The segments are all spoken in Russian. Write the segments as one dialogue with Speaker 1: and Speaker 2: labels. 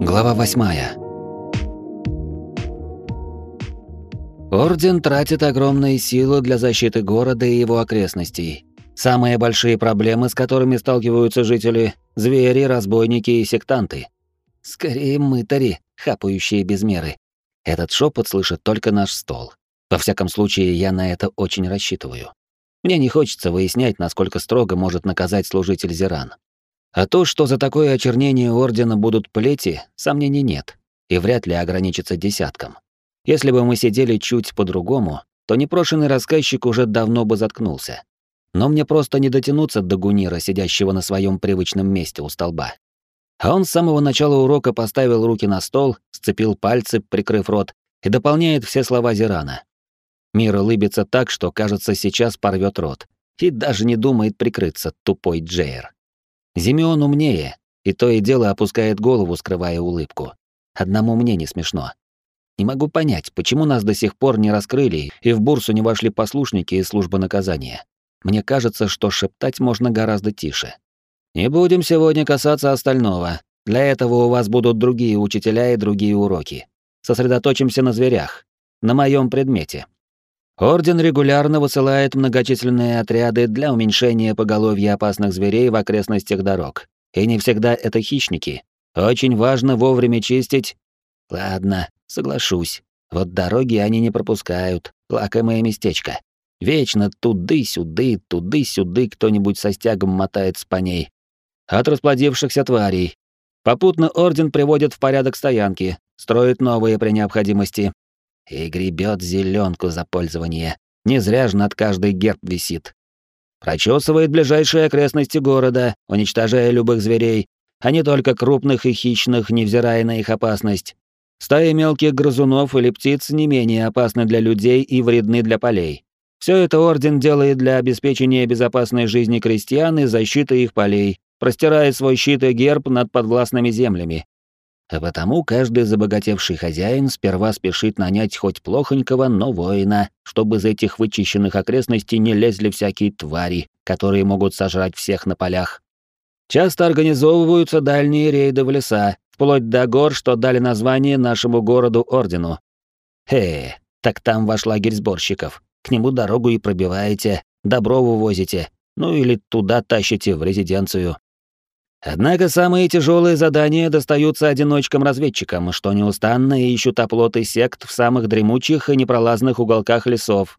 Speaker 1: Глава восьмая. Орден тратит огромные силы для защиты города и его окрестностей. Самые большие проблемы, с которыми сталкиваются жители — звери, разбойники и сектанты. Скорее мытари, хапающие без меры. Этот шепот слышит только наш стол. Во всяком случае, я на это очень рассчитываю. Мне не хочется выяснять, насколько строго может наказать служитель Зиран. А то, что за такое очернение Ордена будут плети, сомнений нет, и вряд ли ограничится десятком. Если бы мы сидели чуть по-другому, то непрошенный рассказчик уже давно бы заткнулся. Но мне просто не дотянуться до Гунира, сидящего на своем привычном месте у столба. А он с самого начала урока поставил руки на стол, сцепил пальцы, прикрыв рот, и дополняет все слова Зирана. Мир улыбится так, что, кажется, сейчас порвет рот, и даже не думает прикрыться, тупой Джейр. Зимеон умнее, и то и дело опускает голову, скрывая улыбку. Одному мне не смешно. Не могу понять, почему нас до сих пор не раскрыли и в бурсу не вошли послушники из службы наказания. Мне кажется, что шептать можно гораздо тише. Не будем сегодня касаться остального. Для этого у вас будут другие учителя и другие уроки. Сосредоточимся на зверях, на моем предмете. Орден регулярно высылает многочисленные отряды для уменьшения поголовья опасных зверей в окрестностях дорог. И не всегда это хищники. Очень важно вовремя чистить... Ладно, соглашусь. Вот дороги они не пропускают. Лакомое местечко. Вечно туды-сюды, туды-сюды кто-нибудь со стягом мотается по ней. От расплодившихся тварей. Попутно Орден приводит в порядок стоянки, строит новые при необходимости, и гребет зеленку за пользование. Не зря же над каждой герб висит. Прочесывает ближайшие окрестности города, уничтожая любых зверей, а не только крупных и хищных, невзирая на их опасность. Стаи мелких грызунов или птиц не менее опасны для людей и вредны для полей. Все это Орден делает для обеспечения безопасной жизни крестьян и защиты их полей, простирая свой щит и герб над подвластными землями, а потому каждый забогатевший хозяин сперва спешит нанять хоть плохонького, но воина, чтобы из этих вычищенных окрестностей не лезли всякие твари, которые могут сожрать всех на полях. Часто организовываются дальние рейды в леса, вплоть до гор, что дали название нашему городу-ордену. Э, так там ваш лагерь сборщиков. К нему дорогу и пробиваете, добро вывозите, ну или туда тащите в резиденцию. Однако самые тяжелые задания достаются одиночкам-разведчикам, что неустанно ищут оплоты сект в самых дремучих и непролазных уголках лесов.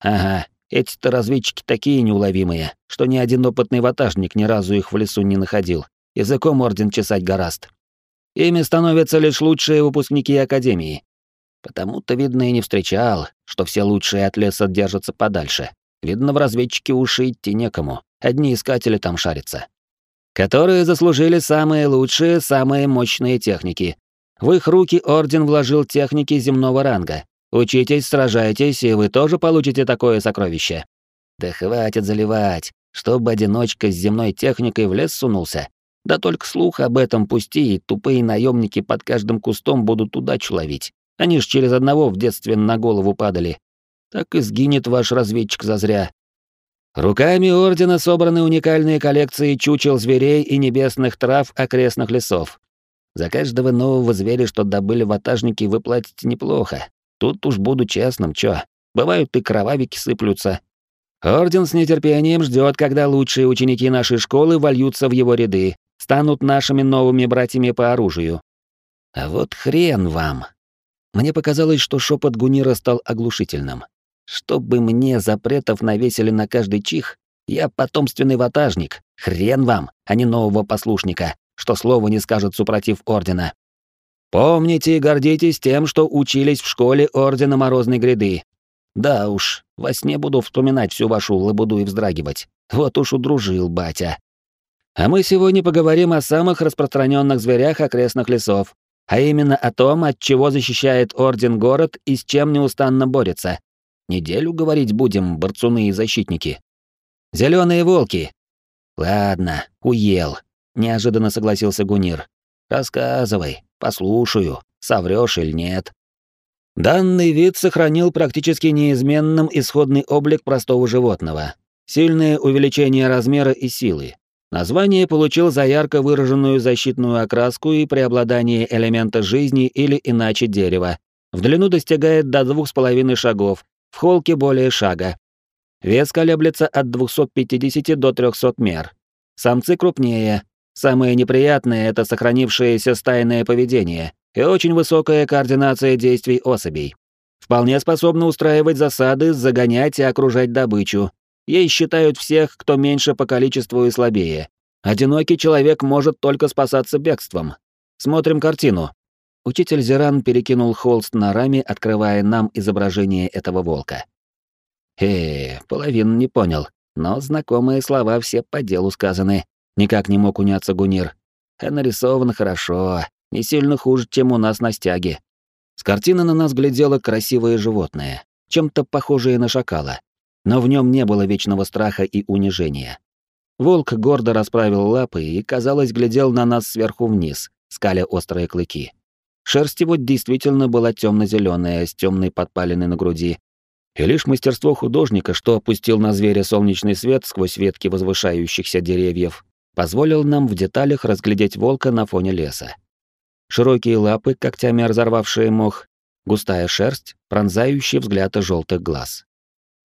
Speaker 1: Ага, эти-то разведчики такие неуловимые, что ни один опытный ватажник ни разу их в лесу не находил. Языком орден чесать гораст. Ими становятся лишь лучшие выпускники Академии. Потому-то, видно, и не встречал, что все лучшие от леса держатся подальше. Видно, в разведчики уши идти некому. Одни искатели там шарятся которые заслужили самые лучшие, самые мощные техники. В их руки Орден вложил техники земного ранга. Учитесь, сражайтесь, и вы тоже получите такое сокровище. Да хватит заливать, чтобы одиночка с земной техникой в лес сунулся. Да только слух об этом пусти, и тупые наемники под каждым кустом будут удачу ловить. Они ж через одного в детстве на голову падали. Так и сгинет ваш разведчик зазря, Руками Ордена собраны уникальные коллекции чучел зверей и небесных трав окрестных лесов. За каждого нового зверя, что добыли ватажники, вы платите неплохо. Тут уж буду честным, чё. Бывают и кровавики сыплются. Орден с нетерпением ждет, когда лучшие ученики нашей школы вольются в его ряды, станут нашими новыми братьями по оружию. А вот хрен вам. Мне показалось, что шепот Гунира стал оглушительным. Чтобы мне запретов навесили на каждый чих, я потомственный ватажник. Хрен вам, а не нового послушника, что слово не скажет супротив ордена. Помните и гордитесь тем, что учились в школе Ордена Морозной Гряды. Да уж, во сне буду вспоминать всю вашу лабуду и вздрагивать. Вот уж удружил батя. А мы сегодня поговорим о самых распространенных зверях окрестных лесов, а именно о том, от чего защищает Орден город и с чем неустанно борется. Неделю говорить будем, борцуны и защитники. Зеленые волки. Ладно, уел. Неожиданно согласился Гунир. Рассказывай, послушаю, соврёшь или нет. Данный вид сохранил практически неизменным исходный облик простого животного. Сильное увеличение размера и силы. Название получил за ярко выраженную защитную окраску и преобладание элемента жизни или иначе дерева. В длину достигает до двух с половиной шагов, в холке более шага. Вес колеблется от 250 до 300 мер. Самцы крупнее. Самое неприятное — это сохранившееся стайное поведение и очень высокая координация действий особей. Вполне способны устраивать засады, загонять и окружать добычу. Ей считают всех, кто меньше по количеству и слабее. Одинокий человек может только спасаться бегством. Смотрим картину. Учитель Зиран перекинул холст на раме, открывая нам изображение этого волка. Э, половину не понял, но знакомые слова все по делу сказаны. Никак не мог уняться Гунир. А нарисовано хорошо, не сильно хуже, чем у нас на стяге. С картины на нас глядело красивое животное, чем-то похожее на шакала. Но в нем не было вечного страха и унижения. Волк гордо расправил лапы и, казалось, глядел на нас сверху вниз, скаля острые клыки. Шерсть его действительно была темно-зеленая, с темной подпалиной на груди, и лишь мастерство художника, что опустил на зверя солнечный свет сквозь ветки возвышающихся деревьев, позволил нам в деталях разглядеть волка на фоне леса. Широкие лапы, когтями разорвавшие мох, густая шерсть, пронзающий взгляд желтых глаз.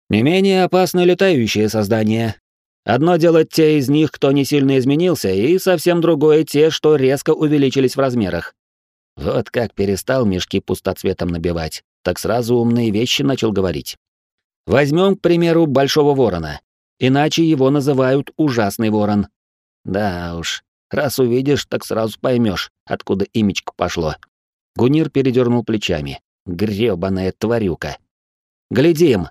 Speaker 1: Не менее опасны летающие создания. Одно дело те из них, кто не сильно изменился, и совсем другое те, что резко увеличились в размерах. Вот как перестал мешки пустоцветом набивать так сразу умные вещи начал говорить. Возьмем, к примеру, Большого Ворона. Иначе его называют Ужасный Ворон. Да уж, раз увидишь, так сразу поймешь, откуда имечко пошло. Гунир передернул плечами. Грёбаная тварюка. Глядим.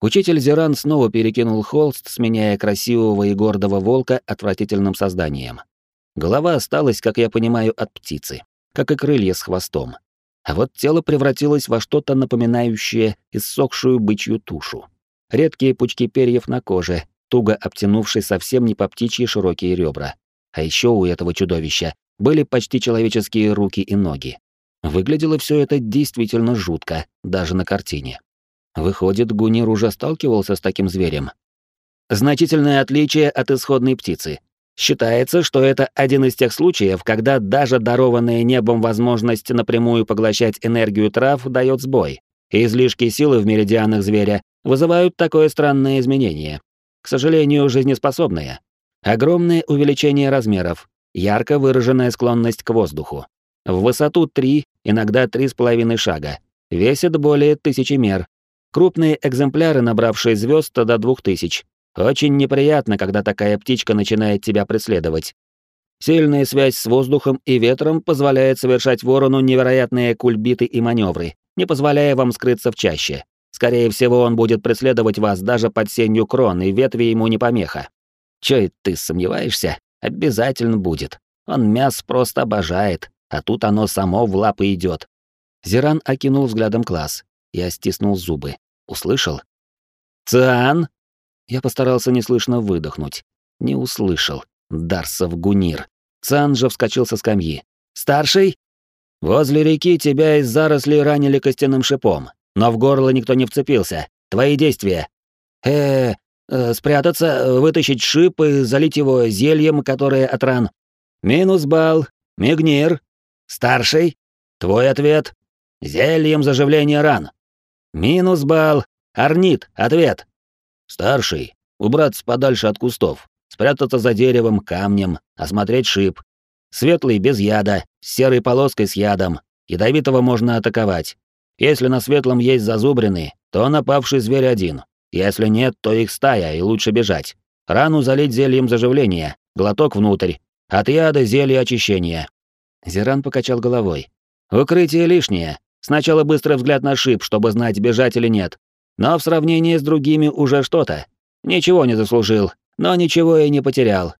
Speaker 1: Учитель Зиран снова перекинул холст, сменяя красивого и гордого волка отвратительным созданием. Голова осталась, как я понимаю, от птицы, как и крылья с хвостом а вот тело превратилось во что-то напоминающее иссохшую бычью тушу. Редкие пучки перьев на коже, туго обтянувшие совсем не по птичьи широкие ребра. А еще у этого чудовища были почти человеческие руки и ноги. Выглядело все это действительно жутко, даже на картине. Выходит, Гунир уже сталкивался с таким зверем. Значительное отличие от исходной птицы. Считается, что это один из тех случаев, когда даже дарованная небом возможность напрямую поглощать энергию трав дает сбой, и излишки силы в меридианах зверя вызывают такое странное изменение. К сожалению, жизнеспособное. Огромное увеличение размеров, ярко выраженная склонность к воздуху. В высоту 3, иногда 3,5 шага. Весит более тысячи мер. Крупные экземпляры, набравшие звезд до 2000, очень неприятно, когда такая птичка начинает тебя преследовать. Сильная связь с воздухом и ветром позволяет совершать ворону невероятные кульбиты и маневры, не позволяя вам скрыться в чаще. Скорее всего, он будет преследовать вас даже под сенью крон, и ветви ему не помеха. Чё ты сомневаешься? Обязательно будет. Он мяс просто обожает, а тут оно само в лапы идет. Зиран окинул взглядом класс. Я стиснул зубы. Услышал? «Циан!» Я постарался неслышно выдохнуть. Не услышал. Дарсов Гунир. Цан же вскочил со скамьи. «Старший?» «Возле реки тебя из зарослей ранили костяным шипом, но в горло никто не вцепился. Твои действия?» э, э спрятаться, вытащить шип и залить его зельем, которое от ран. Минус балл. Мигнир. Старший. Твой ответ. Зельем заживления ран. Минус балл. Орнит. Ответ. Старший, убраться подальше от кустов, спрятаться за деревом, камнем, осмотреть шип. Светлый без яда, с серой полоской с ядом. Ядовитого можно атаковать. Если на светлом есть зазубрины, то напавший зверь один. Если нет, то их стая, и лучше бежать. Рану залить зельем заживления, глоток внутрь. От яда зелье очищения. Зиран покачал головой. Укрытие лишнее. Сначала быстрый взгляд на шип, чтобы знать, бежать или нет. Но в сравнении с другими уже что-то. Ничего не заслужил, но ничего и не потерял.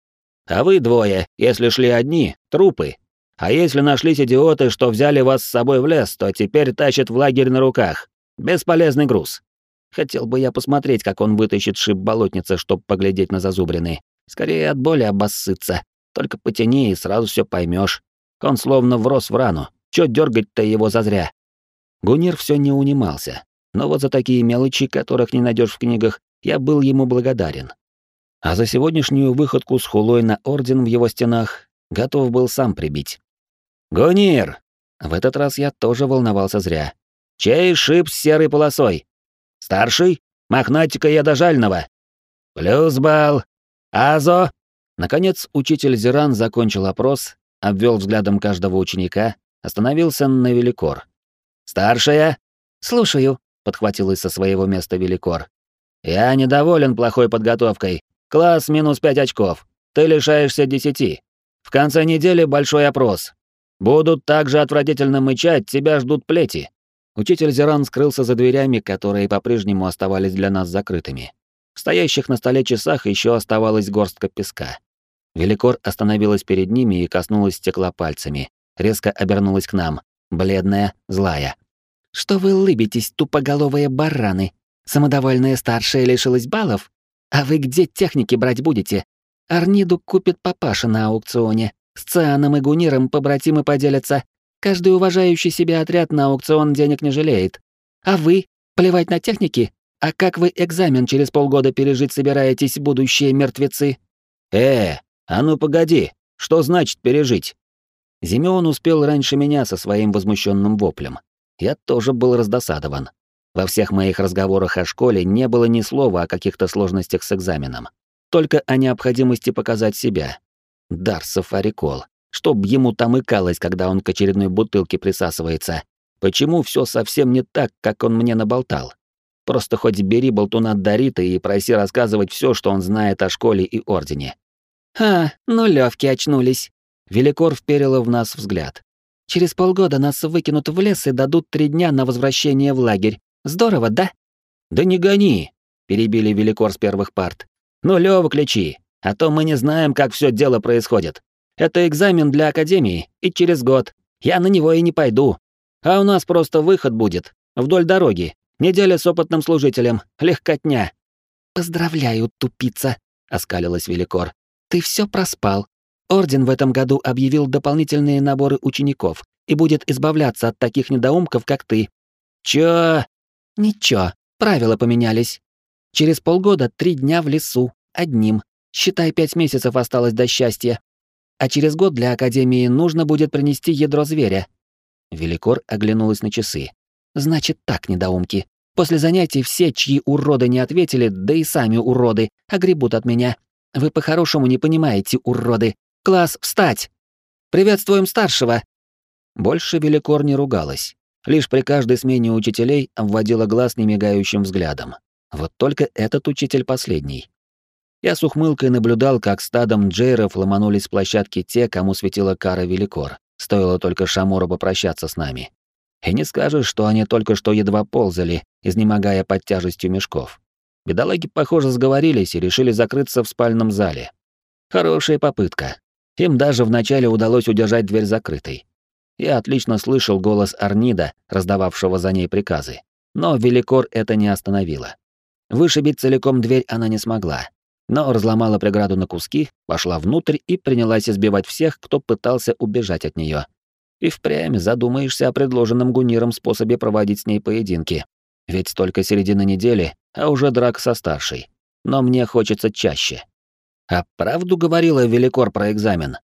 Speaker 1: А вы двое, если шли одни, трупы. А если нашлись идиоты, что взяли вас с собой в лес, то теперь тащат в лагерь на руках. Бесполезный груз. Хотел бы я посмотреть, как он вытащит шип болотницы, чтобы поглядеть на зазубрины. Скорее от боли обоссыться. Только потяни, и сразу все поймешь. Он словно врос в рану. Чё дергать-то его зазря? Гунир все не унимался но вот за такие мелочи, которых не найдешь в книгах, я был ему благодарен. А за сегодняшнюю выходку с хулой на орден в его стенах готов был сам прибить. «Гунир!» В этот раз я тоже волновался зря. «Чей шип с серой полосой?» «Старший? Мохнатика я дожального!» «Плюс бал! Азо!» Наконец учитель Зиран закончил опрос, обвел взглядом каждого ученика, остановился на Великор. «Старшая?» «Слушаю», — подхватилась со своего места Великор. «Я недоволен плохой подготовкой. Класс минус пять очков. Ты лишаешься десяти. В конце недели большой опрос. Будут также отвратительно мычать, тебя ждут плети». Учитель Зиран скрылся за дверями, которые по-прежнему оставались для нас закрытыми. В стоящих на столе часах еще оставалась горстка песка. Великор остановилась перед ними и коснулась стекла пальцами. Резко обернулась к нам, бледная, злая. «Что вы улыбитесь, тупоголовые бараны? Самодовольная старшая лишилась баллов? А вы где техники брать будете? Арниду купит папаша на аукционе. С Цианом и Гуниром побратимы поделятся. Каждый уважающий себя отряд на аукцион денег не жалеет. А вы? Плевать на техники? А как вы экзамен через полгода пережить собираетесь, будущие мертвецы? Э, а ну погоди, что значит пережить? Зимеон успел раньше меня со своим возмущенным воплем. Я тоже был раздосадован. Во всех моих разговорах о школе не было ни слова о каких-то сложностях с экзаменом. Только о необходимости показать себя. Дар Сафарикол. Чтоб ему там икалось, когда он к очередной бутылке присасывается. Почему все совсем не так, как он мне наболтал? Просто хоть бери болтуна Дорита и проси рассказывать все, что он знает о школе и ордене. «Ха, ну лёвки очнулись». Великор вперила в нас взгляд. «Через полгода нас выкинут в лес и дадут три дня на возвращение в лагерь. Здорово, да?» «Да не гони!» — перебили Великор с первых парт. «Ну, Лёва, ключи, а то мы не знаем, как все дело происходит. Это экзамен для Академии, и через год. Я на него и не пойду. А у нас просто выход будет. Вдоль дороги. Неделя с опытным служителем. Легкотня». «Поздравляю, тупица», — оскалилась Великор. «Ты все проспал. Орден в этом году объявил дополнительные наборы учеников и будет избавляться от таких недоумков, как ты». «Чё?» Ничего, правила поменялись. Через полгода три дня в лесу, одним. Считай, пять месяцев осталось до счастья. А через год для Академии нужно будет принести ядро зверя. Великор оглянулась на часы. Значит так, недоумки. После занятий все, чьи уроды не ответили, да и сами уроды, огребут от меня. Вы по-хорошему не понимаете, уроды. Класс, встать! Приветствуем старшего!» Больше Великор не ругалась. Лишь при каждой смене учителей обводила глаз немигающим взглядом. Вот только этот учитель последний. Я с ухмылкой наблюдал, как стадом джейров ломанулись с площадки те, кому светила кара Великор. Стоило только Шамору попрощаться с нами. И не скажешь, что они только что едва ползали, изнемогая под тяжестью мешков. Бедолаги, похоже, сговорились и решили закрыться в спальном зале. Хорошая попытка. Им даже вначале удалось удержать дверь закрытой. Я отлично слышал голос Арнида, раздававшего за ней приказы. Но Великор это не остановило. Вышибить целиком дверь она не смогла, но разломала преграду на куски, пошла внутрь и принялась избивать всех, кто пытался убежать от нее. И впрямь задумаешься о предложенном Гуниром способе проводить с ней поединки. Ведь только середина недели, а уже драк со старшей. Но мне хочется чаще. А правду говорила Великор про экзамен?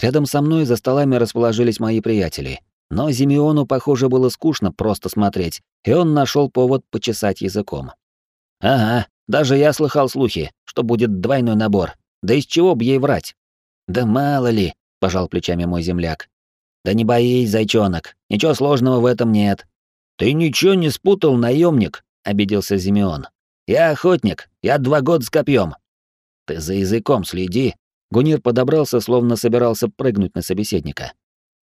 Speaker 1: Рядом со мной за столами расположились мои приятели. Но Зимеону, похоже, было скучно просто смотреть, и он нашел повод почесать языком. «Ага, даже я слыхал слухи, что будет двойной набор. Да из чего б ей врать?» «Да мало ли», — пожал плечами мой земляк. «Да не боись, зайчонок, ничего сложного в этом нет». «Ты ничего не спутал, наемник, обиделся Зимеон. «Я охотник, я два года с копьем. «Ты за языком следи», Гунир подобрался, словно собирался прыгнуть на собеседника.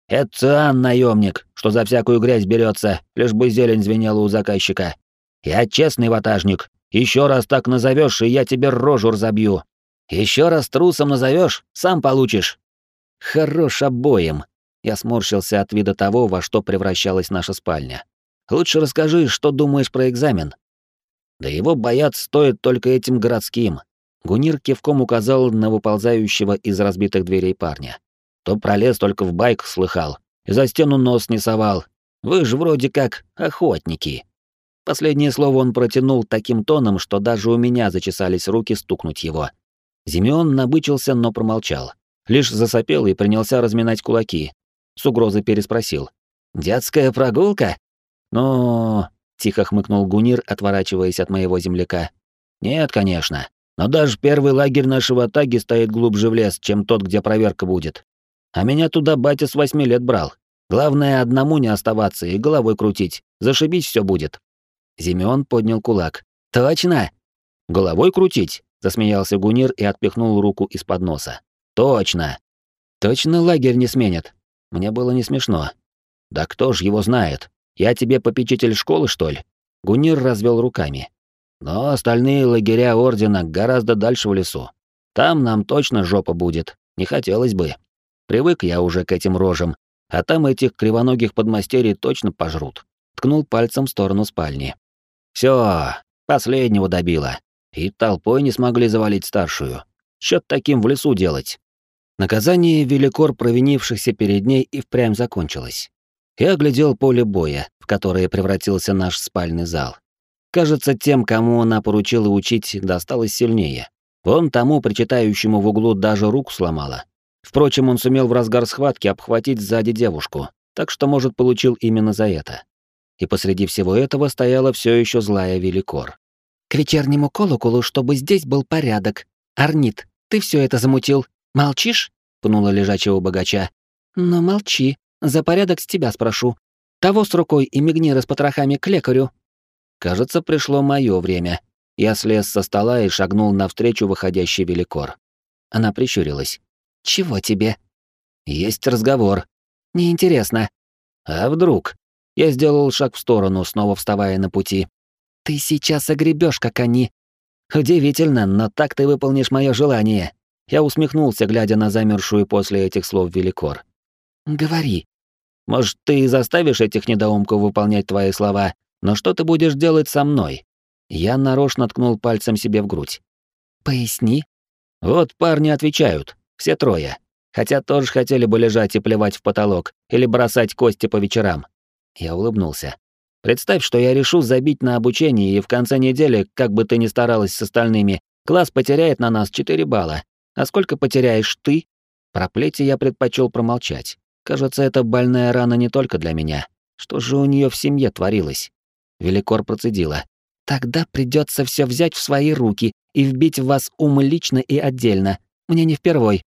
Speaker 1: «Это Циан, наемник, что за всякую грязь берется, лишь бы зелень звенела у заказчика. Я честный ватажник. Еще раз так назовешь, и я тебе рожу разобью. Еще раз трусом назовешь, сам получишь». «Хорош обоим», — я сморщился от вида того, во что превращалась наша спальня. «Лучше расскажи, что думаешь про экзамен». «Да его бояться стоит только этим городским. Гунир кивком указал на выползающего из разбитых дверей парня. То пролез только в байк слыхал, и за стену нос не совал. Вы же вроде как охотники. Последнее слово он протянул таким тоном, что даже у меня зачесались руки стукнуть его. Зимеон набычился, но промолчал. Лишь засопел и принялся разминать кулаки. С угрозой переспросил. «Детская прогулка?» «Ну...» — тихо хмыкнул Гунир, отворачиваясь от моего земляка. «Нет, конечно. Но даже первый лагерь нашего таги стоит глубже в лес, чем тот, где проверка будет. А меня туда батя с восьми лет брал. Главное, одному не оставаться и головой крутить. Зашибись все будет». Зимеон поднял кулак. «Точно!» «Головой крутить?» — засмеялся Гунир и отпихнул руку из-под носа. «Точно!» «Точно лагерь не сменят?» Мне было не смешно. «Да кто ж его знает? Я тебе попечитель школы, что ли?» Гунир развел руками. «Но остальные лагеря Ордена гораздо дальше в лесу. Там нам точно жопа будет, не хотелось бы. Привык я уже к этим рожам, а там этих кривоногих подмастерий точно пожрут». Ткнул пальцем в сторону спальни. Все, последнего добило. И толпой не смогли завалить старшую. Чё таким в лесу делать? Наказание великор провинившихся перед ней и впрямь закончилось. Я оглядел поле боя, в которое превратился наш спальный зал. Кажется, тем, кому она поручила учить, досталось сильнее. Вон тому, причитающему в углу, даже руку сломала. Впрочем, он сумел в разгар схватки обхватить сзади девушку, так что, может, получил именно за это. И посреди всего этого стояла все еще злая Великор.
Speaker 2: «К вечернему колоколу, чтобы здесь был порядок. Арнит, ты все это замутил. Молчишь?» — пнула лежачего богача. «Но молчи. За порядок с тебя спрошу. Того с рукой и мигни с потрохами к лекарю».
Speaker 1: Кажется, пришло мое время. Я слез со стола и шагнул навстречу выходящей Великор. Она прищурилась.
Speaker 2: «Чего тебе?»
Speaker 1: «Есть разговор».
Speaker 2: «Неинтересно».
Speaker 1: «А вдруг?» Я сделал шаг в сторону, снова вставая на пути.
Speaker 2: «Ты сейчас огребешь, как они».
Speaker 1: «Удивительно, но так ты выполнишь мое желание». Я усмехнулся, глядя на замершую после этих слов Великор.
Speaker 2: «Говори».
Speaker 1: «Может, ты заставишь этих недоумков выполнять твои слова, но что ты будешь делать со мной?» Я нарочно ткнул пальцем себе в грудь.
Speaker 2: «Поясни».
Speaker 1: Вот парни отвечают, все трое. Хотя тоже хотели бы лежать и плевать в потолок или бросать кости по вечерам. Я улыбнулся. Представь, что я решу забить на обучение, и в конце недели, как бы ты ни старалась с остальными, класс потеряет на нас 4 балла. А сколько потеряешь ты? Про плети я предпочел промолчать. Кажется, это больная рана не только для меня. Что же у нее в семье творилось? Великор процедила.
Speaker 2: Тогда придется все взять в свои руки и вбить в вас ум лично и отдельно. Мне не впервой.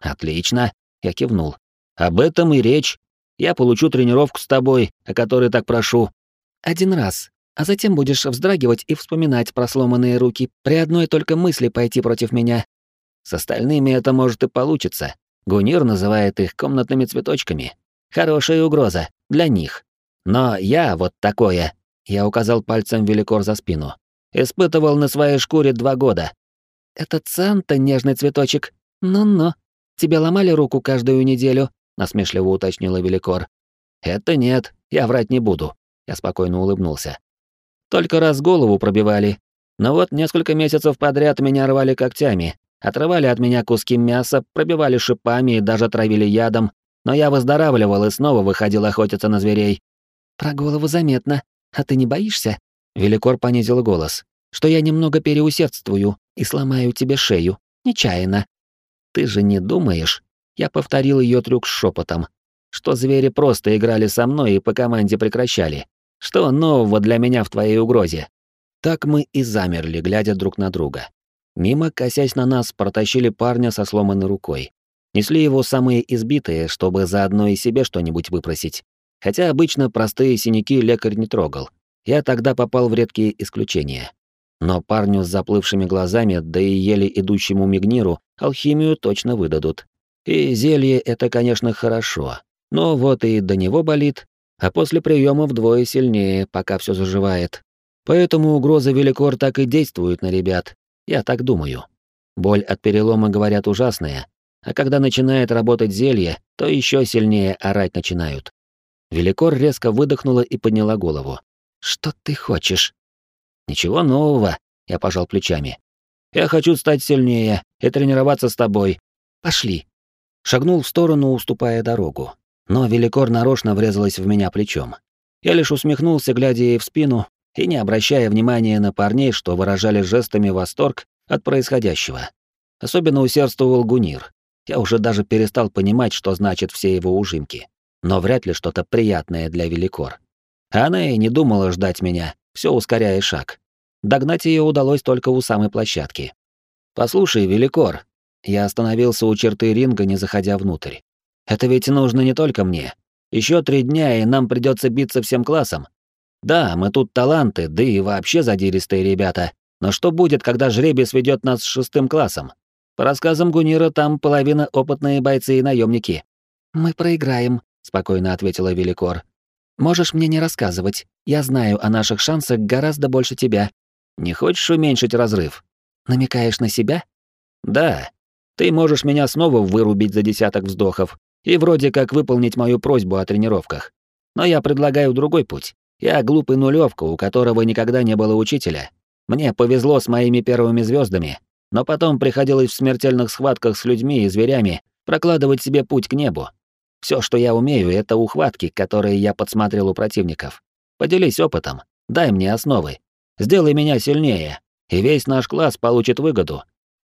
Speaker 1: Отлично, я кивнул. Об этом и речь. Я получу тренировку с тобой, о которой так прошу.
Speaker 2: Один раз, а затем будешь вздрагивать и вспоминать про сломанные руки при одной только мысли пойти против меня.
Speaker 1: С остальными это может и получится. Гунир называет их комнатными цветочками. Хорошая угроза для них. Но я вот такое, я указал пальцем Великор за спину. Испытывал на своей шкуре два года.
Speaker 2: Этот Санта, нежный цветочек. Ну-ну. Тебя ломали руку каждую неделю, насмешливо уточнила Великор.
Speaker 1: Это нет, я врать не буду. Я спокойно улыбнулся. Только раз голову пробивали. Но вот несколько месяцев подряд меня рвали когтями, отрывали от меня куски мяса, пробивали шипами и даже травили ядом, но я выздоравливал и снова выходил охотиться на зверей.
Speaker 2: Про голову заметно. А ты не боишься?
Speaker 1: Великор понизил голос.
Speaker 2: Что я немного переусердствую и сломаю тебе шею. Нечаянно.
Speaker 1: Ты же не думаешь? Я повторил ее трюк с шепотом. Что звери просто играли со мной и по команде прекращали. Что нового для меня в твоей угрозе? Так мы и замерли, глядя друг на друга. Мимо, косясь на нас, протащили парня со сломанной рукой. Несли его самые избитые, чтобы заодно и себе что-нибудь выпросить. Хотя обычно простые синяки лекарь не трогал. Я тогда попал в редкие исключения. Но парню с заплывшими глазами, да и еле идущему Мигниру, алхимию точно выдадут. И зелье это, конечно, хорошо. Но вот и до него болит, а после приема вдвое сильнее, пока все заживает. Поэтому угроза Великор так и действует на ребят, я так думаю. Боль от перелома, говорят, ужасная, а когда начинает работать зелье, то еще сильнее орать начинают. Великор резко выдохнула и подняла голову. «Что ты хочешь?» «Ничего нового», — я пожал плечами. «Я хочу стать сильнее и тренироваться с тобой. Пошли». Шагнул в сторону, уступая дорогу. Но Великор нарочно врезалась в меня плечом. Я лишь усмехнулся, глядя ей в спину, и не обращая внимания на парней, что выражали жестами восторг от происходящего. Особенно усердствовал Гунир. Я уже даже перестал понимать, что значит все его ужимки. Но вряд ли что-то приятное для Великор. Она и не думала ждать меня, все ускоряя шаг. Догнать ее удалось только у самой площадки. «Послушай, Великор», я остановился у черты ринга, не заходя внутрь. «Это ведь нужно не только мне. Еще три дня, и нам придется биться всем классом. Да, мы тут таланты, да и вообще задиристые ребята. Но что будет, когда жребий сведет нас с шестым классом? По рассказам Гунира, там половина опытные бойцы и наемники.
Speaker 2: «Мы проиграем», — спокойно ответила Великор. «Можешь мне не рассказывать. Я знаю о наших шансах гораздо больше тебя.
Speaker 1: Не хочешь уменьшить разрыв?»
Speaker 2: «Намекаешь на себя?»
Speaker 1: «Да. Ты можешь меня снова вырубить за десяток вздохов и вроде как выполнить мою просьбу о тренировках. Но я предлагаю другой путь. Я глупый нулевка, у которого никогда не было учителя. Мне повезло с моими первыми звездами, но потом приходилось в смертельных схватках с людьми и зверями прокладывать себе путь к небу. Все, что я умею, это ухватки, которые я подсмотрел у противников. Поделись опытом, дай мне основы. Сделай меня сильнее, и весь наш класс получит выгоду.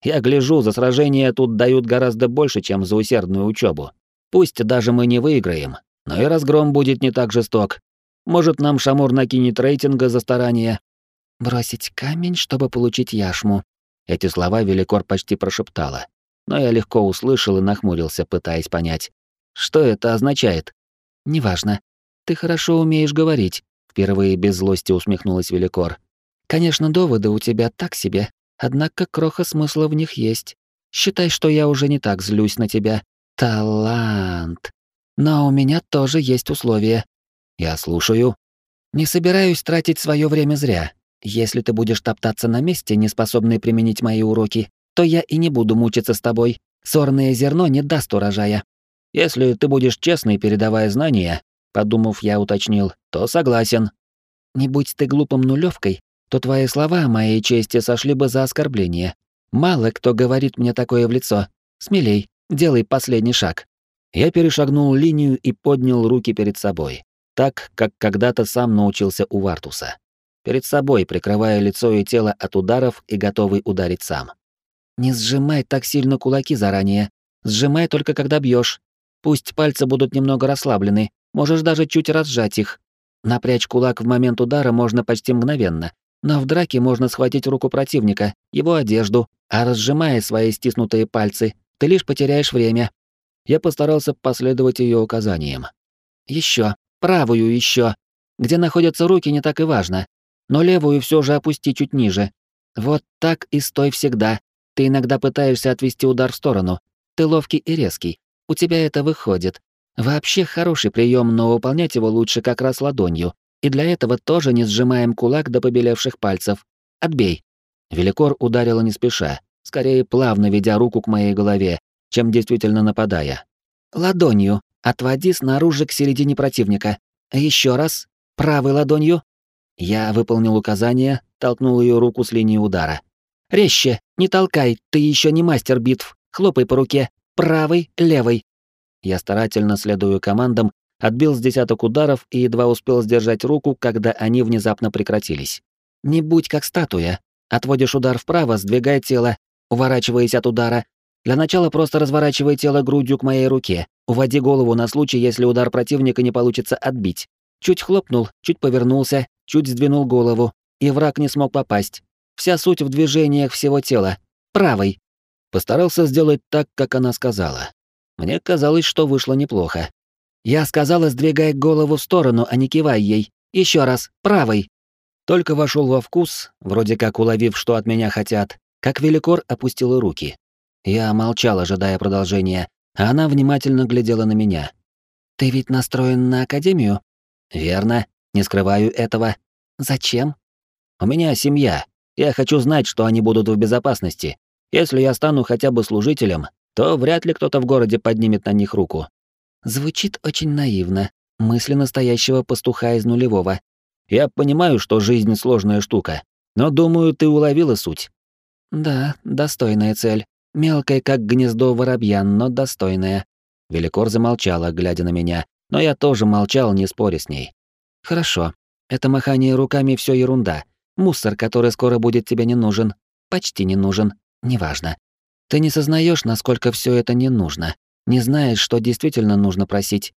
Speaker 1: Я гляжу, за сражения тут дают гораздо больше, чем за усердную учебу. Пусть даже мы не выиграем, но и разгром будет не так жесток. Может, нам Шамур накинет рейтинга за старание?
Speaker 2: Бросить камень, чтобы получить яшму.
Speaker 1: Эти слова Великор почти прошептала, но я легко услышал и нахмурился, пытаясь понять, что это означает.
Speaker 2: Неважно. Ты хорошо умеешь говорить, впервые без злости усмехнулась Великор. Конечно, доводы у тебя так себе, однако кроха смысла в них есть. Считай, что я уже не так злюсь на тебя. Талант. Но у меня тоже есть условия.
Speaker 1: Я слушаю.
Speaker 2: Не собираюсь тратить свое время зря. Если ты будешь топтаться на месте, не способный применить мои уроки, то я и не буду мучиться с тобой. Сорное зерно не даст урожая.
Speaker 1: Если ты будешь честный, передавая знания, подумав, я уточнил, то согласен.
Speaker 2: Не будь ты глупым нулевкой, то твои слова о моей чести сошли бы за оскорбление. Мало кто говорит мне такое в лицо. Смелей, делай последний шаг.
Speaker 1: Я перешагнул линию и поднял руки перед собой, так, как когда-то сам научился у Вартуса перед собой, прикрывая лицо и тело от ударов и готовый ударить сам.
Speaker 2: Не сжимай так сильно кулаки заранее. Сжимай только когда бьешь. Пусть пальцы будут немного расслаблены, можешь даже чуть разжать их. Напрячь кулак в момент удара можно почти мгновенно, но в драке можно схватить руку противника, его одежду, а разжимая свои стиснутые пальцы, ты лишь потеряешь время.
Speaker 1: Я постарался последовать ее указаниям.
Speaker 2: Еще, правую еще. Где находятся руки, не так и важно но левую все же опусти чуть ниже. Вот так и стой всегда. Ты иногда пытаешься отвести удар в сторону. Ты ловкий и резкий. У тебя это выходит. Вообще хороший прием, но выполнять его лучше как раз ладонью. И для этого тоже не сжимаем кулак до побелевших пальцев. Отбей.
Speaker 1: Великор ударила не спеша, скорее плавно ведя руку к моей голове, чем действительно нападая.
Speaker 2: Ладонью. Отводи снаружи к середине противника. Еще раз. Правой ладонью.
Speaker 1: Я выполнил указание, толкнул ее руку с линии удара.
Speaker 2: «Резче! Не толкай, ты еще не мастер битв! Хлопай по руке! Правой, левой!»
Speaker 1: Я старательно следую командам, отбил с десяток ударов и едва успел сдержать руку, когда они внезапно прекратились.
Speaker 2: «Не будь как статуя. Отводишь удар вправо, сдвигай тело, уворачиваясь от удара. Для начала просто разворачивай тело грудью к моей руке. Уводи голову на случай, если удар противника не получится отбить. Чуть хлопнул, чуть повернулся, чуть сдвинул голову, и враг не смог попасть. Вся суть в движениях всего тела. Правой.
Speaker 1: Постарался сделать так, как она сказала. Мне казалось, что вышло неплохо.
Speaker 2: Я сказала, сдвигай голову в сторону, а не кивай ей. Еще раз, правой.
Speaker 1: Только вошел во вкус, вроде как уловив, что от меня хотят, как Великор опустила руки. Я молчал, ожидая продолжения, а она внимательно глядела на меня.
Speaker 2: «Ты ведь настроен на Академию?»
Speaker 1: «Верно. Не скрываю этого.
Speaker 2: Зачем?
Speaker 1: У меня семья. Я хочу знать, что они будут в безопасности. Если я стану хотя бы служителем, то вряд ли кто-то в городе поднимет на них руку.
Speaker 2: Звучит очень наивно. Мысли настоящего пастуха из нулевого.
Speaker 1: Я понимаю, что жизнь сложная штука, но думаю, ты уловила суть.
Speaker 2: Да, достойная цель. Мелкая, как гнездо воробья, но достойная.
Speaker 1: Великор замолчала, глядя на меня, но я тоже молчал, не споря с ней.
Speaker 2: Хорошо. Это махание руками все ерунда. Мусор, который скоро будет тебе не нужен. Почти не нужен. Неважно. Ты не сознаешь, насколько все это не нужно, не знаешь, что действительно нужно просить.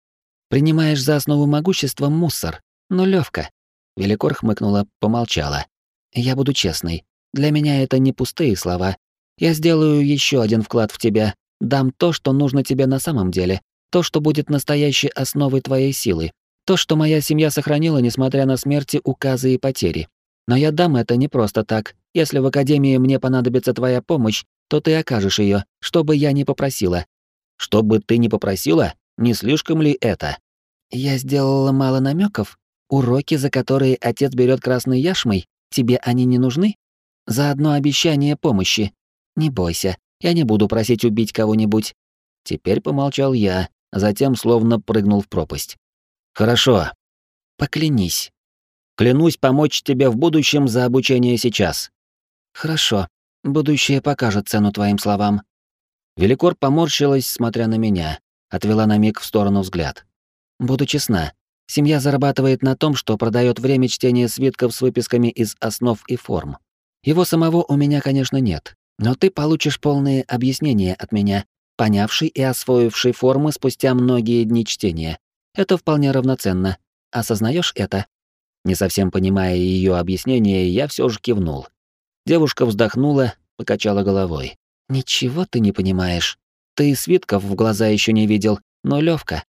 Speaker 2: Принимаешь за основу могущества мусор, но лёвка. Великор хмыкнула, помолчала. Я буду честной. Для меня это не пустые слова. Я сделаю еще один вклад в тебя, дам то, что нужно тебе на самом деле, то, что будет настоящей основой твоей силы, то, что моя семья сохранила, несмотря на смерти, указы и потери. Но я дам это не просто так. Если в Академии мне понадобится твоя помощь, то ты окажешь ее, что бы я ни попросила.
Speaker 1: Что бы ты ни попросила, не слишком ли это?
Speaker 2: Я сделала мало намеков. Уроки, за которые отец берет красной яшмой, тебе они не нужны? За одно обещание помощи. Не бойся, я не буду просить убить кого-нибудь.
Speaker 1: Теперь помолчал я, затем словно прыгнул в пропасть. Хорошо.
Speaker 2: Поклянись.
Speaker 1: Клянусь помочь тебе в будущем за обучение сейчас.
Speaker 2: Хорошо. Будущее покажет цену твоим словам.
Speaker 1: Великор поморщилась, смотря на меня, отвела на миг в сторону взгляд.
Speaker 2: Буду честна. Семья зарабатывает на том, что продает время чтения свитков с выписками из основ и форм. Его самого у меня, конечно, нет, но ты получишь полные объяснения от меня, понявший и освоивший формы спустя многие дни чтения. Это вполне равноценно. Осознаешь это?
Speaker 1: Не совсем понимая ее объяснение, я все же кивнул. Девушка вздохнула, покачала головой.
Speaker 2: «Ничего ты не понимаешь. Ты свитков в глаза еще не видел, но Левка.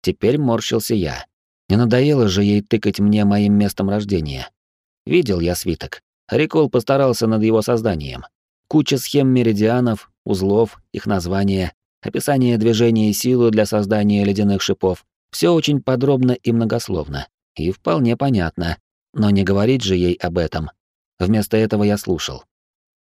Speaker 1: Теперь морщился я. Не надоело же ей тыкать мне моим местом рождения. Видел я свиток. Рикол постарался над его созданием. Куча схем меридианов, узлов, их названия, описание движения силы для создания ледяных шипов. Все очень подробно и многословно. И вполне понятно. Но не говорить же ей об этом. Вместо этого я слушал.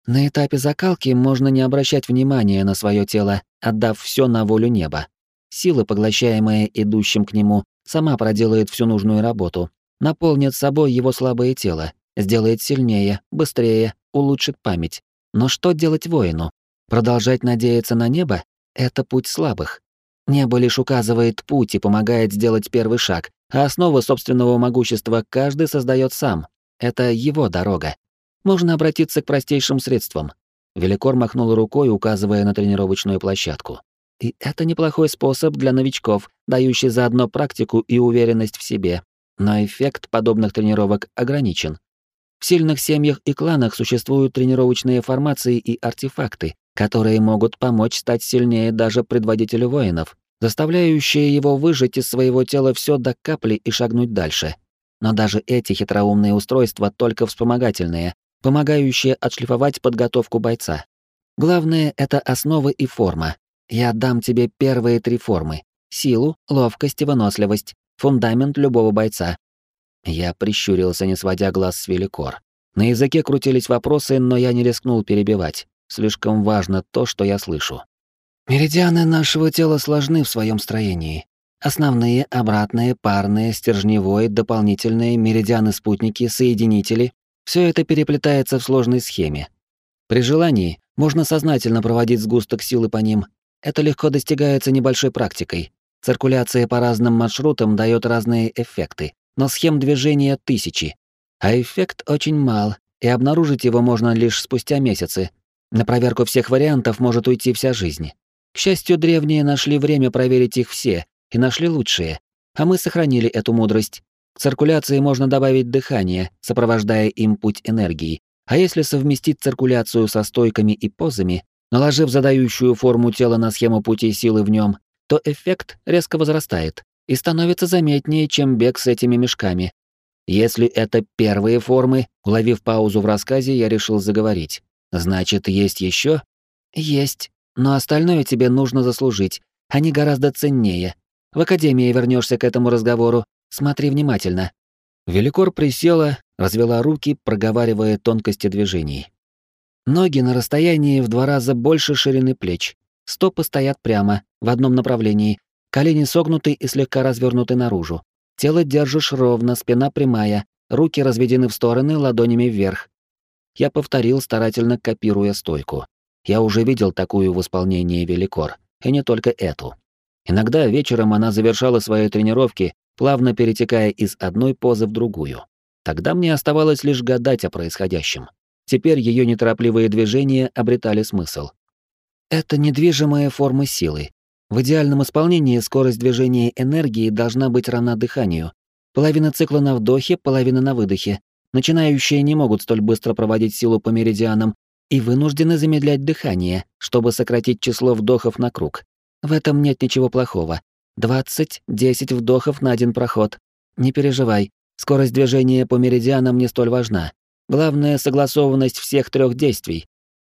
Speaker 2: На этапе закалки можно не обращать внимания на свое тело, отдав все на волю неба. Сила, поглощаемая идущим к нему, сама проделает всю нужную работу, наполнит собой его слабое тело, сделает сильнее, быстрее, улучшит память. Но что делать воину? Продолжать надеяться на небо? Это путь слабых. Небо лишь указывает путь и помогает сделать первый шаг, а основу собственного могущества каждый создает сам. Это его дорога. Можно обратиться к простейшим средствам. Великор махнул рукой, указывая на тренировочную площадку. И это неплохой способ для новичков, дающий заодно практику и уверенность в себе. Но эффект подобных тренировок ограничен. В сильных семьях и кланах существуют тренировочные формации и артефакты, которые могут помочь стать сильнее даже предводителю воинов, заставляющие его выжать из своего тела все до капли и шагнуть дальше. Но даже эти хитроумные устройства только вспомогательные, помогающие отшлифовать подготовку бойца. Главное — это основа и форма. Я дам тебе первые три формы — силу, ловкость и выносливость, фундамент любого бойца. Я прищурился, не сводя глаз с Великор. На языке крутились вопросы, но я не рискнул перебивать. Слишком важно то, что я слышу. Меридианы нашего тела сложны в своем строении. Основные, обратные, парные, стержневой, дополнительные, меридианы-спутники, соединители — все это переплетается в сложной схеме. При желании можно сознательно проводить сгусток силы по ним. Это легко достигается небольшой практикой. Циркуляция по разным маршрутам дает разные эффекты, но схем движения тысячи. А эффект очень мал, и обнаружить его можно лишь спустя месяцы. На проверку всех вариантов может уйти вся жизнь. К счастью, древние нашли время проверить их все и нашли лучшие, а мы сохранили эту мудрость. К циркуляции можно добавить дыхание, сопровождая им путь энергии. А если совместить циркуляцию со стойками и позами, наложив задающую форму тела на схему пути силы в нем, то эффект резко возрастает и становится заметнее, чем бег с этими мешками. Если это первые формы, уловив паузу в рассказе, я решил заговорить. Значит, есть еще? Есть. Но остальное тебе нужно заслужить. Они гораздо ценнее. В академии вернешься к этому разговору. Смотри внимательно. Великор присела, развела руки, проговаривая тонкости движений. Ноги на расстоянии в два раза больше ширины плеч. Стопы стоят прямо, в одном направлении. Колени согнуты и слегка развернуты наружу. Тело держишь ровно, спина прямая, руки разведены в стороны ладонями вверх. Я повторил, старательно копируя стойку. Я уже видел такую в исполнении Великор, и не только эту. Иногда вечером она завершала свои тренировки, плавно перетекая из одной позы в другую. Тогда мне оставалось лишь гадать о происходящем. Теперь ее неторопливые движения обретали смысл. Это недвижимая форма силы. В идеальном исполнении скорость движения энергии должна быть равна дыханию. Половина цикла на вдохе, половина на выдохе. Начинающие не могут столь быстро проводить силу по меридианам и вынуждены замедлять дыхание, чтобы сократить число вдохов на круг. В этом нет ничего плохого. 20-10 вдохов на один проход. Не переживай, скорость движения по меридианам не столь важна. Главное — согласованность всех трех действий.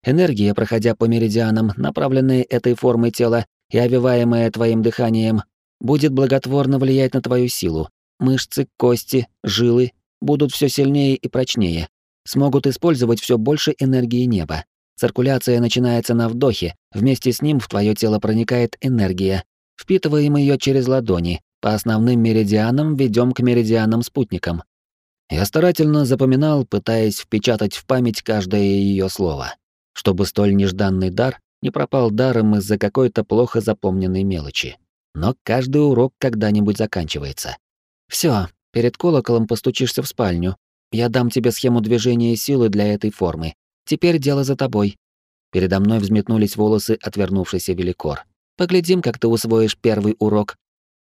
Speaker 2: Энергия, проходя по меридианам, направленная этой формой тела и овиваемая твоим дыханием, будет благотворно влиять на твою силу. Мышцы, кости, жилы будут все сильнее и прочнее, смогут использовать все больше энергии неба. Циркуляция начинается на вдохе, вместе с ним в твое тело проникает энергия. Впитываем ее через ладони, по основным меридианам ведем к меридианам-спутникам. Я старательно запоминал, пытаясь впечатать в память каждое ее слово, чтобы столь нежданный дар не пропал даром из-за какой-то плохо запомненной мелочи. Но каждый урок когда-нибудь заканчивается. Все, перед колоколом постучишься в спальню, я дам тебе схему движения силы для этой формы. Теперь дело за тобой. Передо мной взметнулись волосы отвернувшийся великор. Поглядим, как ты усвоишь первый урок.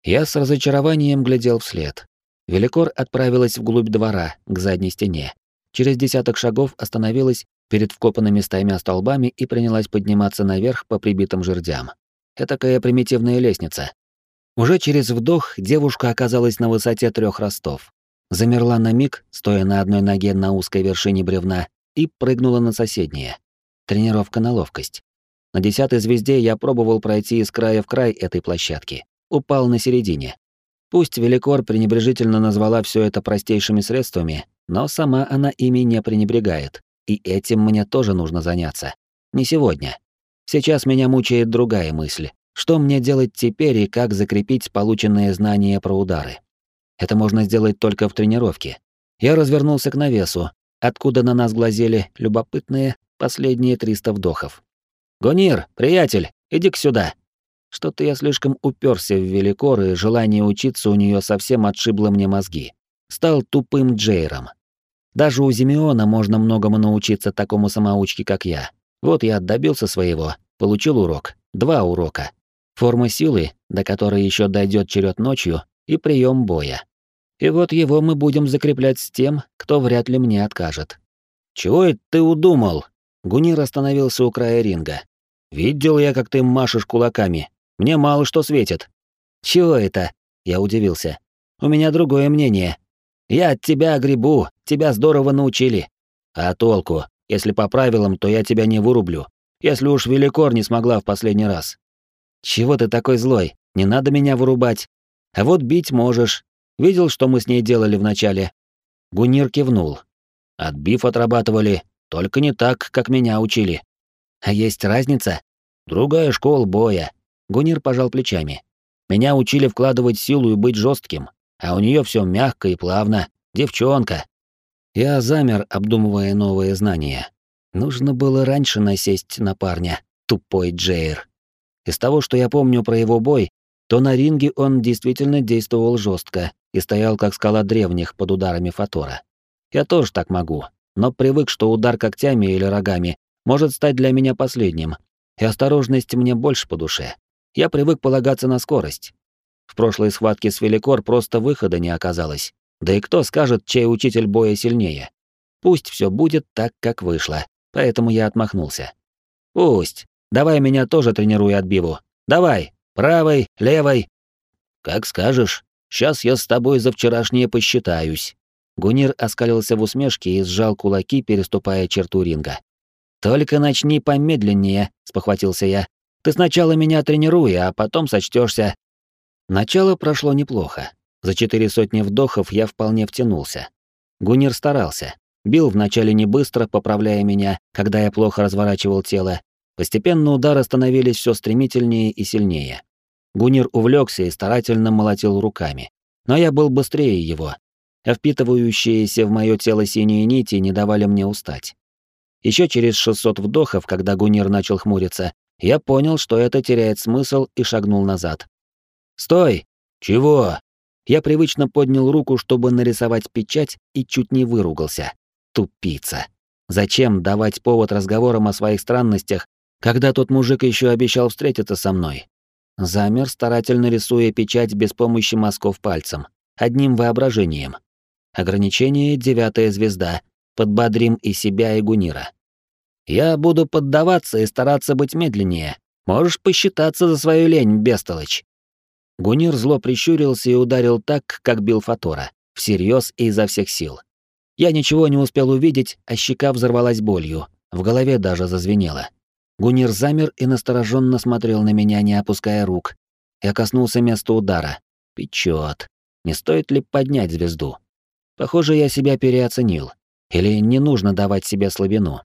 Speaker 2: Я с разочарованием глядел вслед. Великор отправилась вглубь двора, к задней стене. Через десяток шагов остановилась перед вкопанными стаймя столбами и принялась подниматься наверх по прибитым жердям. Этакая примитивная лестница. Уже через вдох девушка оказалась на высоте трех ростов замерла на миг, стоя на одной ноге на узкой вершине бревна, и прыгнула на соседнее. Тренировка на ловкость. На десятой звезде я пробовал пройти из края в край этой площадки. Упал на середине. Пусть Великор пренебрежительно назвала все это простейшими средствами, но сама она ими не пренебрегает. И этим мне тоже нужно заняться. Не сегодня. Сейчас меня мучает другая мысль. Что мне делать теперь и как закрепить полученные знания про удары? Это можно сделать только в тренировке. Я развернулся к навесу, откуда на нас глазели любопытные последние 300 вдохов. «Гонир, приятель, иди-ка сюда!» Что-то я слишком уперся в Великор, и желание учиться у нее совсем отшибло мне мозги. Стал тупым Джейром. Даже у Зимеона можно многому научиться такому самоучке, как я. Вот я добился своего, получил урок. Два урока. Форма силы, до которой еще дойдет черед ночью, и прием боя. И вот его мы будем закреплять с тем, кто вряд ли мне откажет. «Чего это ты удумал?» Гунир остановился у края ринга. «Видел я, как ты машешь кулаками. Мне мало что светит». «Чего это?» Я удивился. «У меня другое мнение. Я от тебя грибу, тебя здорово научили. А толку? Если по правилам, то я тебя не вырублю. Если уж Великор не смогла в последний раз». «Чего ты такой злой? Не надо меня вырубать. А вот бить можешь. Видел, что мы с ней делали вначале?» Гунир кивнул. «Отбив отрабатывали, только не так, как меня учили». «А есть разница?» «Другая школа боя». Гунир пожал плечами. «Меня учили вкладывать силу и быть жестким, а у нее все мягко и плавно. Девчонка». Я замер, обдумывая новые знания. Нужно было раньше насесть на парня, тупой Джейр. Из того, что я помню про его бой, то на ринге он действительно действовал жестко и стоял как скала древних под ударами Фатора. Я тоже так могу, но привык, что удар когтями или рогами может стать для меня последним, и осторожность мне больше по душе. Я привык полагаться на скорость. В прошлой схватке с Великор просто выхода не оказалось. Да и кто скажет, чей учитель боя сильнее? Пусть все будет так, как вышло. Поэтому я отмахнулся. Пусть. Давай меня тоже тренируй отбиву. Давай. Правой, левой. Как скажешь. Сейчас я с тобой за вчерашнее посчитаюсь. Гунир оскалился в усмешке и сжал кулаки, переступая черту ринга. Только начни помедленнее, спохватился я. Ты сначала меня тренируй, а потом сочтешься. Начало прошло неплохо. За четыре сотни вдохов я вполне втянулся. Гунир старался. Бил вначале не быстро, поправляя меня, когда я плохо разворачивал тело, Постепенно удары становились все стремительнее и сильнее. Гунир увлекся и старательно молотил руками. Но я был быстрее его, а впитывающиеся в мое тело синие нити не давали мне устать. Еще через 600 вдохов, когда Гунир начал хмуриться, я понял, что это теряет смысл и шагнул назад. «Стой! Чего?» Я привычно поднял руку, чтобы нарисовать печать, и чуть не выругался. Тупица. Зачем давать повод разговорам о своих странностях,
Speaker 1: Когда тот мужик еще обещал встретиться со мной? Замер, старательно рисуя печать без помощи мазков пальцем, одним воображением. Ограничение девятая звезда. Подбодрим и себя, и Гунира. Я буду поддаваться и стараться быть медленнее. Можешь посчитаться за свою лень, бестолочь. Гунир зло прищурился и ударил так, как бил Фатора, всерьез и изо всех сил. Я ничего не успел увидеть, а щека взорвалась болью, в голове даже зазвенело. Гунир замер и настороженно смотрел на меня, не опуская рук. Я коснулся места удара. Печет. Не стоит ли поднять звезду? Похоже, я себя переоценил. Или не нужно давать себе слабину.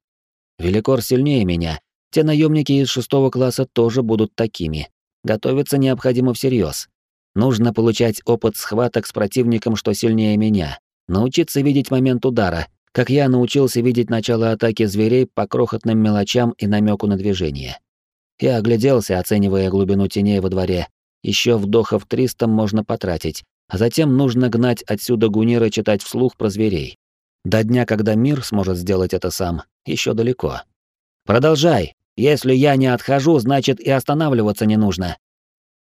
Speaker 1: Великор сильнее меня. Те наемники из шестого класса тоже будут такими. Готовиться необходимо всерьез. Нужно получать опыт схваток с противником, что сильнее меня. Научиться видеть момент удара, как я научился видеть начало атаки зверей по крохотным мелочам и намеку на движение. Я огляделся, оценивая глубину теней во дворе. Еще вдохов 300 можно потратить, а затем нужно гнать отсюда Гунира читать вслух про зверей. До дня, когда мир сможет сделать это сам, еще далеко. Продолжай. Если я не отхожу, значит и останавливаться не нужно.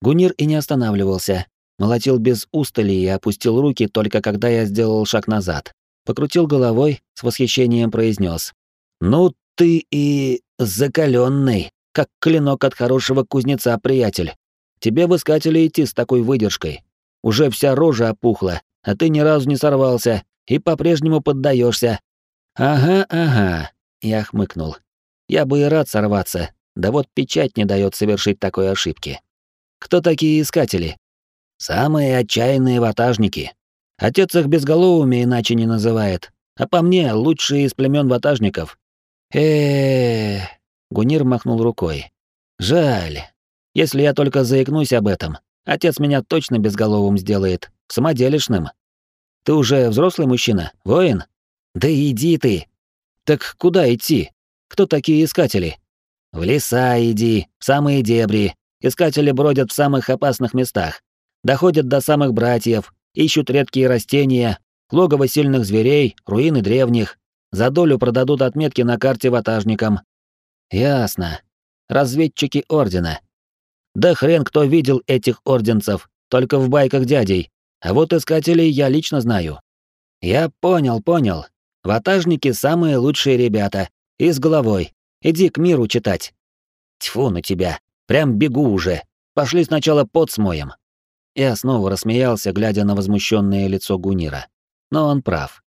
Speaker 1: Гунир и не останавливался. Молотил без устали и опустил руки только когда я сделал шаг назад. Покрутил головой, с восхищением произнес: "Ну ты и закаленный, как клинок от хорошего кузнеца, приятель. Тебе в искатели идти с такой выдержкой. Уже вся рожа опухла, а ты ни разу не сорвался и по-прежнему поддаешься. Ага, ага, я хмыкнул. Я бы и рад сорваться, да вот печать не дает совершить такой ошибки. Кто такие искатели? Самые отчаянные ватажники. Отец их безголовыми иначе не называет, а по мне лучшие из племен ватажников. Э, Гунир махнул рукой. Жаль. Если я только заикнусь об этом, отец меня точно безголовым сделает, самоделишным. Ты уже взрослый мужчина, воин? Да иди ты. Так куда идти? Кто такие искатели? В леса иди, в самые дебри. Искатели бродят в самых опасных местах. Доходят до самых братьев, ищут редкие растения, логово сильных зверей, руины древних. За долю продадут отметки на карте ватажникам. Ясно. Разведчики Ордена. Да хрен кто видел этих орденцев, только в байках дядей. А вот искателей я лично знаю. Я понял, понял. Ватажники самые лучшие ребята. И с головой. Иди к миру читать. Тьфу на тебя. Прям бегу уже. Пошли сначала под смоем. Я снова рассмеялся, глядя на возмущенное лицо Гунира. Но он прав.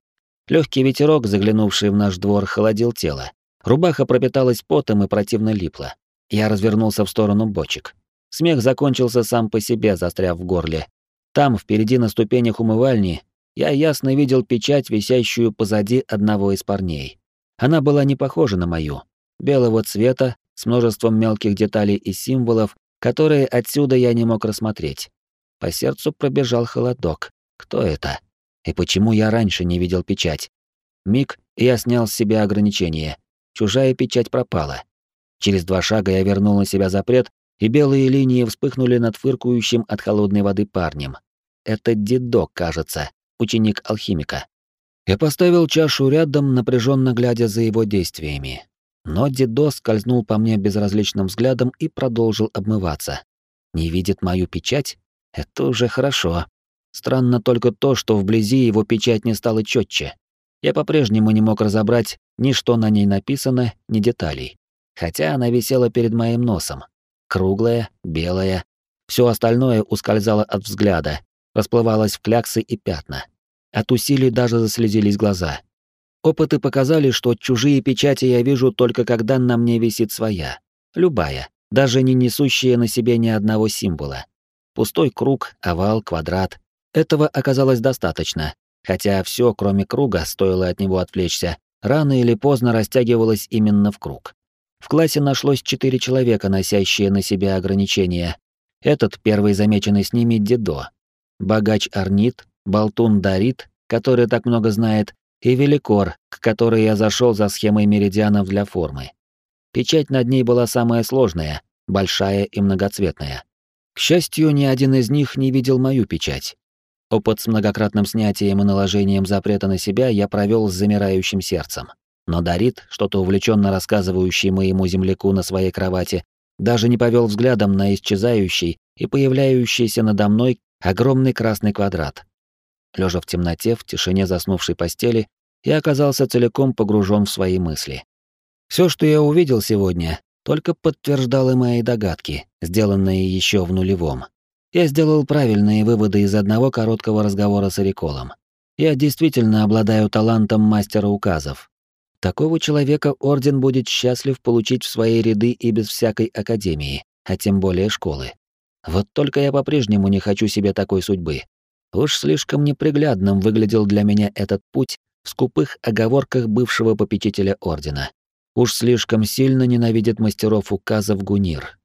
Speaker 1: Легкий ветерок, заглянувший в наш двор, холодил тело. Рубаха пропиталась потом и противно липла. Я развернулся в сторону бочек. Смех закончился сам по себе, застряв в горле. Там, впереди на ступенях умывальни, я ясно видел печать, висящую позади одного из парней. Она была не похожа на мою. Белого цвета, с множеством мелких деталей и символов, которые отсюда я не мог рассмотреть. По сердцу пробежал холодок. Кто это? И почему я раньше не видел печать? Миг, и я снял с себя ограничение. Чужая печать пропала. Через два шага я вернул на себя запрет, и белые линии вспыхнули над фыркающим от холодной воды парнем. Это дедок, кажется, ученик алхимика. Я поставил чашу рядом, напряженно глядя за его действиями. Но дедо скользнул по мне безразличным взглядом и продолжил обмываться. Не видит мою печать? Это уже хорошо. Странно только то, что вблизи его печать не стала четче. Я по-прежнему не мог разобрать ни что на ней написано, ни деталей. Хотя она висела перед моим носом. Круглая, белая. Все остальное ускользало от взгляда, расплывалось в кляксы и пятна. От усилий даже заслезились глаза. Опыты показали, что чужие печати я вижу только когда на мне висит своя. Любая, даже не несущая на себе ни одного символа. Пустой круг, овал, квадрат. Этого оказалось достаточно, хотя все, кроме круга, стоило от него отвлечься, рано или поздно растягивалось именно в круг. В классе нашлось четыре человека, носящие на себе ограничения. Этот, первый замеченный с ними, Дедо. Богач Арнит, Болтун Дарит, который так много знает, и Великор, к которой я зашел за схемой меридианов для формы. Печать над ней была самая сложная, большая и многоцветная. К счастью, ни один из них не видел мою печать. Опыт с многократным снятием и наложением запрета на себя я провел с замирающим сердцем. Но Дарит, что-то увлеченно рассказывающий моему земляку на своей кровати, даже не повел взглядом на исчезающий и появляющийся надо мной огромный красный квадрат. Лежа в темноте, в тишине заснувшей постели, я оказался целиком погружен в свои мысли. Все, что я увидел сегодня, только подтверждало мои догадки, сделанные еще в нулевом. Я сделал правильные выводы из одного короткого разговора с Эриколом. Я действительно обладаю талантом мастера указов. Такого человека Орден будет счастлив получить в свои ряды и без всякой академии, а тем более школы. Вот только я по-прежнему не хочу себе такой судьбы. Уж слишком неприглядным выглядел для меня этот путь в скупых оговорках бывшего попечителя Ордена. Уж слишком сильно ненавидит мастеров указов Гунир.